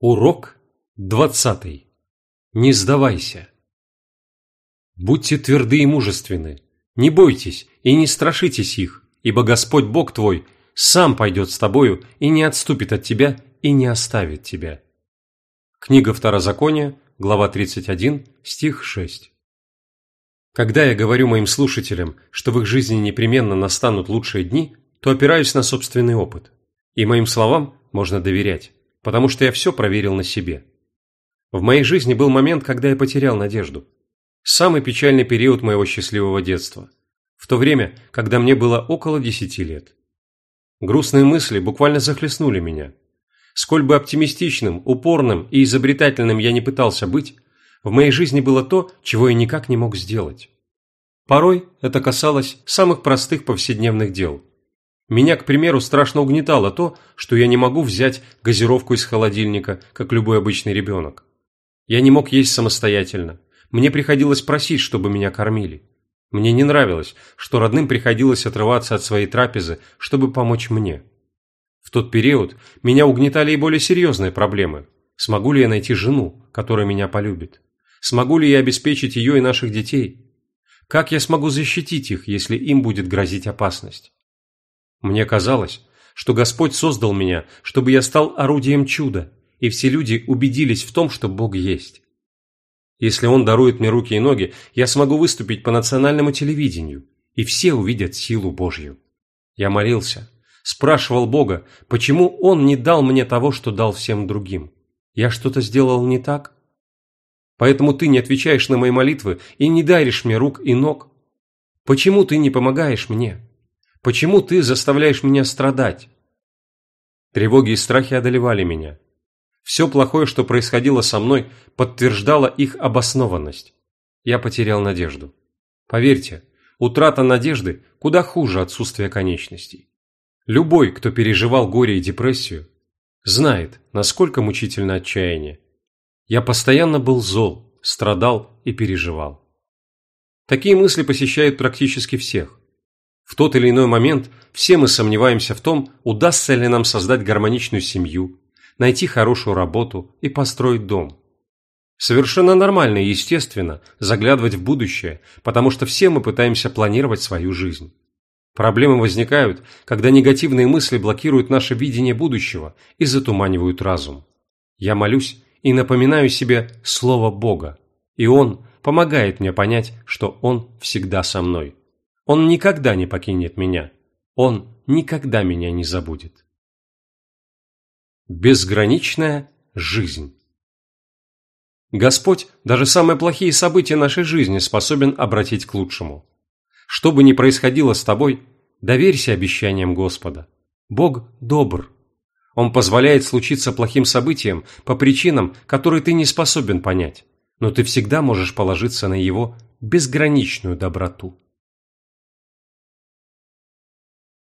Урок двадцатый. Не сдавайся. Будьте тверды и мужественны, не бойтесь и не страшитесь их, ибо Господь Бог твой сам пойдет с тобою и не отступит от тебя и не оставит тебя. Книга Второзакония, глава 31, стих 6. Когда я говорю моим слушателям, что в их жизни непременно настанут лучшие дни, то опираюсь на собственный опыт, и моим словам можно доверять потому что я все проверил на себе. В моей жизни был момент, когда я потерял надежду. Самый печальный период моего счастливого детства. В то время, когда мне было около десяти лет. Грустные мысли буквально захлестнули меня. Сколь бы оптимистичным, упорным и изобретательным я не пытался быть, в моей жизни было то, чего я никак не мог сделать. Порой это касалось самых простых повседневных дел, меня, к примеру, страшно угнетало то, что я не могу взять газировку из холодильника, как любой обычный ребенок. Я не мог есть самостоятельно. Мне приходилось просить, чтобы меня кормили. Мне не нравилось, что родным приходилось отрываться от своей трапезы, чтобы помочь мне. В тот период меня угнетали и более серьезные проблемы. Смогу ли я найти жену, которая меня полюбит? Смогу ли я обеспечить ее и наших детей? Как я смогу защитить их, если им будет грозить опасность? Мне казалось, что Господь создал меня, чтобы я стал орудием чуда, и все люди убедились в том, что Бог есть. Если Он дарует мне руки и ноги, я смогу выступить по национальному телевидению, и все увидят силу Божью. Я молился, спрашивал Бога, почему Он не дал мне того, что дал всем другим. Я что-то сделал не так? Поэтому ты не отвечаешь на мои молитвы и не даришь мне рук и ног. Почему ты не помогаешь мне? Почему ты заставляешь меня страдать? Тревоги и страхи одолевали меня. Все плохое, что происходило со мной, подтверждало их обоснованность. Я потерял надежду. Поверьте, утрата надежды куда хуже отсутствия конечностей. Любой, кто переживал горе и депрессию, знает, насколько мучительно отчаяние. Я постоянно был зол, страдал и переживал. Такие мысли посещают практически всех. В тот или иной момент все мы сомневаемся в том, удастся ли нам создать гармоничную семью, найти хорошую работу и построить дом. Совершенно нормально и естественно заглядывать в будущее, потому что все мы пытаемся планировать свою жизнь. Проблемы возникают, когда негативные мысли блокируют наше видение будущего и затуманивают разум. Я молюсь и напоминаю себе Слово Бога, и Он помогает мне понять, что Он всегда со мной. Он никогда не покинет меня. Он никогда меня не забудет. Безграничная жизнь Господь даже самые плохие события нашей жизни способен обратить к лучшему. Что бы ни происходило с тобой, доверься обещаниям Господа. Бог добр. Он позволяет случиться плохим событиям по причинам, которые ты не способен понять, но ты всегда можешь положиться на Его безграничную доброту.